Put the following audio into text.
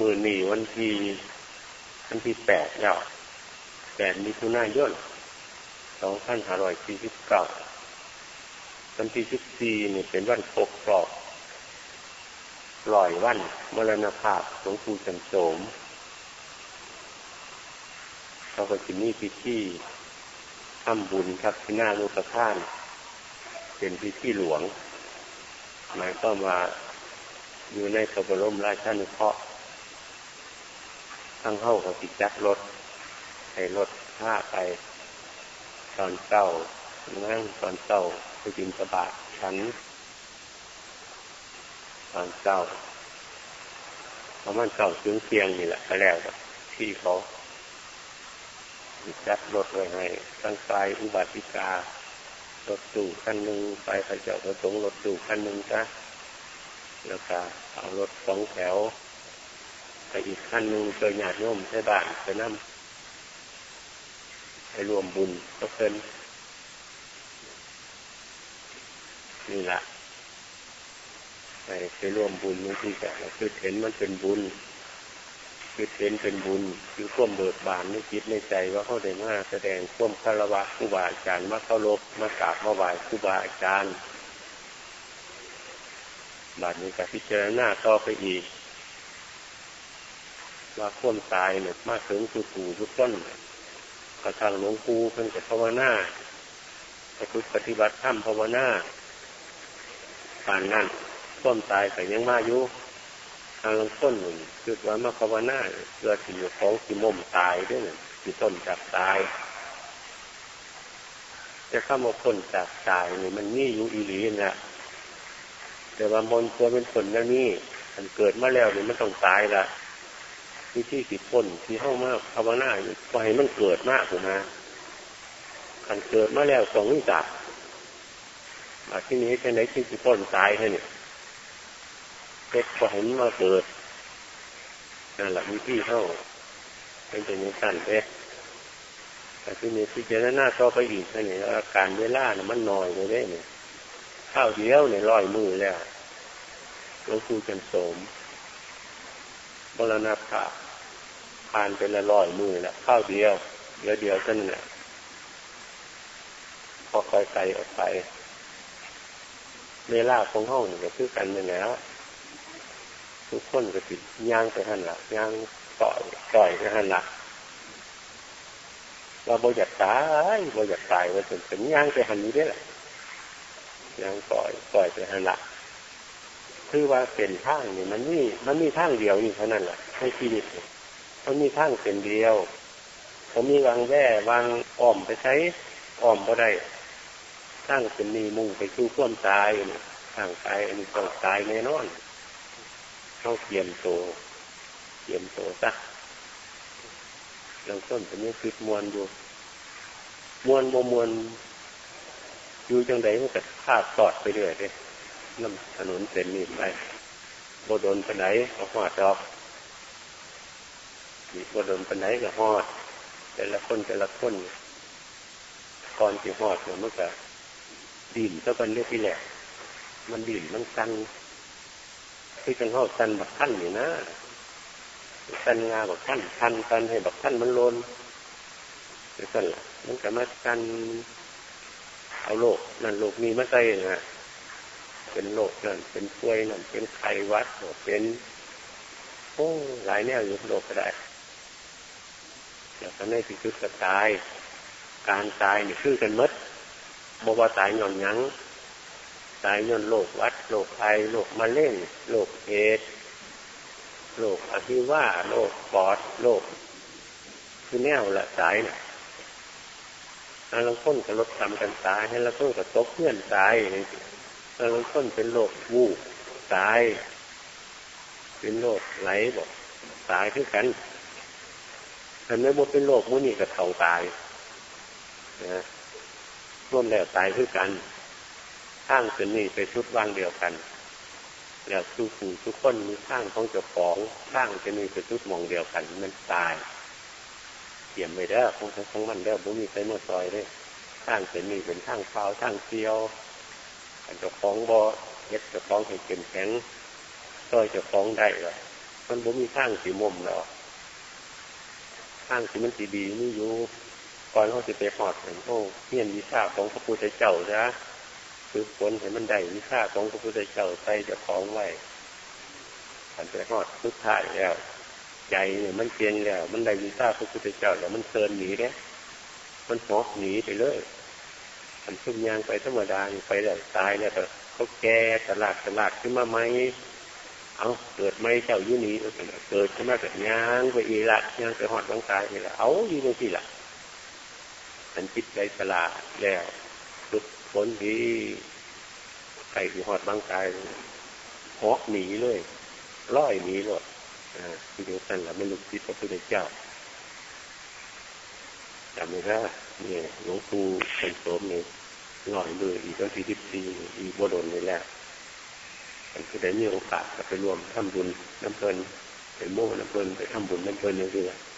มือนี่วันที่วันที่แปดแล้วแปดมิถุนายนสองพันห้าร้อยสี่สิบเก้าวันที่สิบสี่เนี่ยเป็นวันครบรอบลอยวันมรณภาพหลวงปู่จันโสมเขาก็จะมีพิธีทำบุญครับที่หน้าลูกท่าน เป็นพิธีหลวงหมายก็มาอยู่ในพระบรมราชานุเคราะห์ ทั้งเข้ากับติดจักรถให้รถผ้าไป ตอนเก้านั่งตอนเก้าไปจินสบาทชั้น ตอนเก้าประมาณเก้าถึงเพียงนี่แหละก็แล้วที่เขาจัดรถไว้ให้ตั้งกายอุบัติการรถตู้คันหนึ่งไปพระเจ้าประสงรถตู้คันหนึ่งจ้ะแล้วก็เอารถสองแถว ไปอีกขั้นหนึ่งเจอหยาดโยมใช้บ้านไปนั่ให้รวมบุญก็เพิ่นนี่แหละไปไปร่วมบุญนี่ที่จะคือเห็นมันเป็นบุญ คือเห็นเป็นบุญ คือข่วมเบิกบานในจิตในใจว่าเขาได้มาแสดงข่วมคารวะครูบาอาจารย์มาเคารพมากราบมาไหว้ครูบาอาจารย์บาดนี้กับพิจารณาต่อไปอีก ว่าข่วมตายเนี่ยมาถึงสุกูทุกต้นกระทางหลวงปู่เพิ่งจะภาวนาปปฏิบัติธรรมภาวนาปานนั่นต้มตายแต่ยังมาอยู่ทางลงต้นหนึ่งคือว่ามาภาวนาเพื่อที่อยู่ของที่มุมตายด้วยนึ่งที่ต้นจากตายจะเข้ามาพ้นจากตายนี่มันนี่อยู่อีหลีนะแต่ว่ามนตัวเป็นผลแล้วนี่มันเกิดมาแล้วนี่มันต้องตายละ ที่ที่สิพ้นที่เข้ามาภาวนาปมันเกิดมากผมนะมันเกิดมาแล้วสองนิจักมาที่นี้เป็นไหนที่สิพ้นตายแค่เนี่ยเพชรก็เห็นมาเกิดนั่นแหละมีที่เข้าเป็นตัวนี้สั้นเพชรแต่ที่นี้ที่เจรนาต่อไปอีกนี่อาการเวลาเนี่ยมันน้อยเลยเนี่ยข้าวเดียวเนี่ยลอยมือแล้วหลวงปู่จันโสม บรณภาผ่านไปละลอยมือแล้วข้าวเดียว เดียวเดียวท่านเนี่ยพอคอยไกลออกไปเวลาของห้องเนี่ยคือกันไปแล้วทุกคนก็ติดย่างไปหันหลักย่างต่อยต่อยไปหันหลักเราบอยากตายบอยากตายว่าเป็นเป็นย่างไปหันนี้ได้แหละย่างต่อยต่อยไปหันหลัก คือว่าเป็นทางเนี่ยมันนี่มันมีทางเดียวนี่เท่านั้นแหละในชีวิตมันมีทางเป็นเดียว ผมมีวางแว่วางอ้อมไปใช้อ้อมก็ได้ทางเป็นนีมุ่งไปชู้ความตายทางตายอันนี้ต้องตายแน่นอนเข้าเตรียมโตเตรียมโตซะเริ่มต้นตอนนี้คือมวนอยู่มวนโมมวนอยู่จังไดมันก็พาดสอดไปเรื่อยเลย น้ำถนนเส้นนี้ไปโบดนไปไหนก็หอดดอกโบดนไปไหนก็หอด แต่ละคนแต่ละคนก่อนที่หอดเนี่ยมันก็ดิ่นเท่ากันเรียกที่แหละ มันดิ่นมันสั่นคือจังเขาสันแบักท่านอยู่นะสันงาบักท่านทันสันให้แบักท่านมันลนหรือสันละมันก็มาสันเอาโลกนั่นโลกนี้มาใส่นะ เป็นโลกนั่น เป็นป่วยนั่น เป็นไข้วัดเป็นโอ้หลายแนวอยู่โลกก็ได้แล้วก็ในที่สุดก็ตาย การตายนี่คือกันมดบวาตายหย่อนยั้งตายย้อนโรควัดโรคไอโรคมะเร็งโรคเอดโรคอหิวาโรคปอดโรคคือแนวละสายเนี่ยแล้วเราค้นกับรถทำกันตายให้เราค้นกับตกเพื่อนตายแล้ เราค้นเป็นโรควูบตาย เป็นโรคไหลบอกตายคือกันอันนี้มันเป็นโรคมันนี่กับเท่าตายนะร่วมแล้วตายคือกันข้างเป็นนี่ไปชุดว่างเดียวกันแล้วทุกผู้ทุกคนมีข้างของเจ้าของข้างจะมีไปชุดมองเดียวกันมันตายเขียมไปเด้ของของมันเด้บุมีใครมาซอยเลยข้างเป็นนี่เป็นข้างเฝ้าข้างเซียว เจ้าของบ่เย็ดเจ้าของให้เก็มแข็งซอยเจ้าของได้เลยมันบ่มีทางสีมุมแล้วทางสีมันสีดีนี่อยู่ก่อนเขาจะไปหอดเห็นโอ้เฮียนวิชาของพระพุทธเจ้าจ้ะคือผลเห็นมันได้วิชาของพระพุทธเจ้าใส่จะของไว้ขันไปหอดทุกท่ายแล้วใจเนี่ยมันเปลี่ยนแล้ว มันได้วิชาพระพุทธเจ้าแล้วมันเซินหนีเนี่ยมันหอกหนีไปเลย มันซุ่มยางไปธรรมดาไปแล้วตายแล้วเขาแก่ตลาดตลาดขึ้นมาไหมเอาเกิดไม่เจ้ายุนี้เกิดขึ้นมาแบบยางไปอีละยางไปหอดบางตายนี่ละเอาอยู่ตรงที่ละมันจิตใจสลาดแล้วลุกพ้นที่ใครที่หอดบางตายหอกหนีเลยร้อยหนีเลยอ่าที่เดียวกันละไม่ลุกที่พระพุทธเจ้าจำไม่ได้เนี่ยหลวงปู่เป็นโสมเนี่ย ลอยเลยอีกตั้งสี่สิบสี่อีกบ่ดนนี่แล้วมันคือได้มีโอกาสไปรวมทำบุญน้ำเพลินไปโม่น้ำเพลินไปทำบุญน้ำเพลินเรื่อยๆ